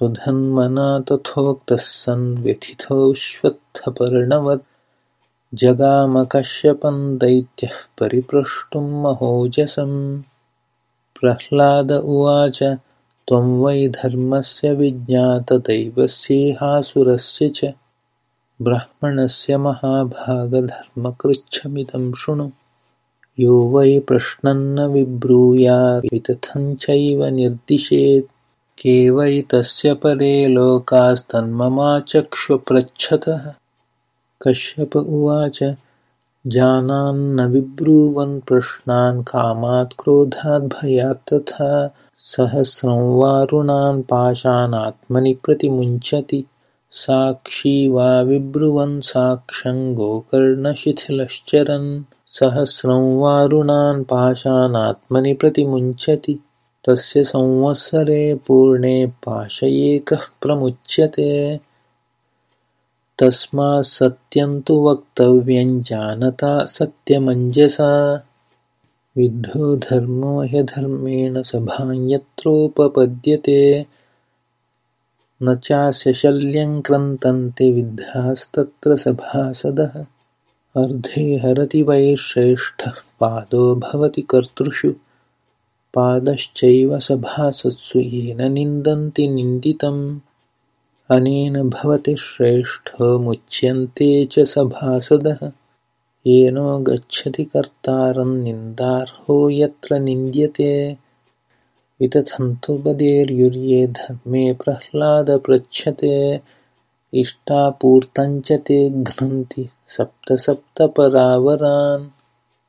स्वधन्मना तथोक्तः सन् व्यथितोऽश्वत्थपर्णवत् जगामकश्यपं दैत्यः परिप्रष्टुं महोजसं। प्रह्लाद उवाच त्वं वै धर्मस्य विज्ञातदैवस्येहासुरस्य च। ब्राह्मणस्य महाभागधर्मकृच्छमिदं शृणु। यो वै प्रश्नन्न विब्रूयावितथञ्चैव निर्दिशेत् के वै तस्य परे लोकास्तन्ममाचक्ष्वपृच्छतः कश्यप उवाच जानान्न विब्रुवन् प्रश्नान् कामात् क्रोधाद्भयात्तथा सहस्रं पाशानात्मनि प्रतिमुञ्चति। साक्षी वा विब्रुवन् साक्ष्यं गोकर्णशिथिलश्चरन्। सहस्रं वारुणान् पाशानात्मनि प्रतिमुञ्चति तस्य संवत्सरे पूर्णे पाशयेकः प्रमुच्यते। तस्मात्सत्यं तु वक्तव्यं जानता सत्यमञ्जसा। विद्धो धर्मो ह्यधर्मेण सभां यत्रोपपद्यते। न चास्य शल्यं क्रन्तन्ते विद्धास्तत्र सभासदः। अर्धे हरति वै श्रेष्ठः पादो भवति कर्तृषु पादश्चैव सभासत्सु येन निन्दन्ति निन्दितम् अनेन भवति श्रेष्ठमुच्यन्ते च सभासदः। येनो गच्छति कर्तारं निन्दार्हो यत्र निन्द्यते। वितथन्तुपदेर्युर्ये धर्मे प्रह्लाद पृच्छते इष्टापूर्तञ्च ते घ्नन्ति सप्त सप्त परावरान्